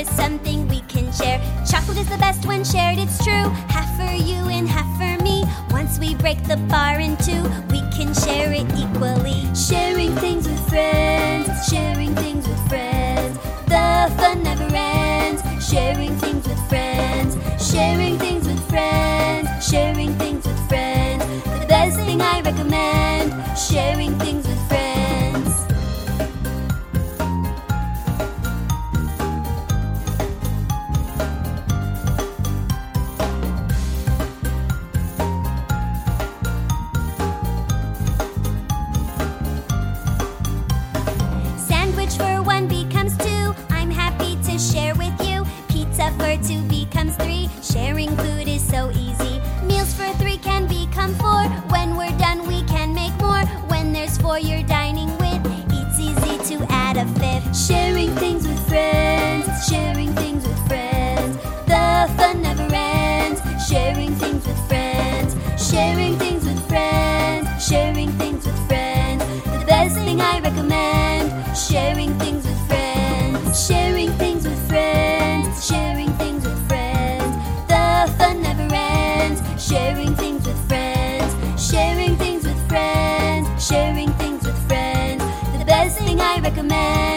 is something we can share. Chocolate is the best when shared, it's true. Half for you and half for me. Break the bar in two, we can share it equally. Sharing things with friends, sharing things with friends. The fun never ends. Sharing things with friends, sharing things with friends, sharing things with friends. The best thing I recommend, sharing things one becomes two. I'm happy to share with you. Pizza for two becomes three. Sharing food is so easy. Meals for three can become four. When we're done, we can make more. When there's four you're dining with, it's easy to add a fifth. Sharing things with friends, sharing things with friends. The fun never ends. Sharing things with friends, sharing things with friends, sharing things with friends. The best thing I recommend, Sharing things with friends. Sharing things with friends. Sharing things with friends. The fun never ends. Sharing things with friends. Sharing things with friends. Sharing things with friends. The best thing I recommend.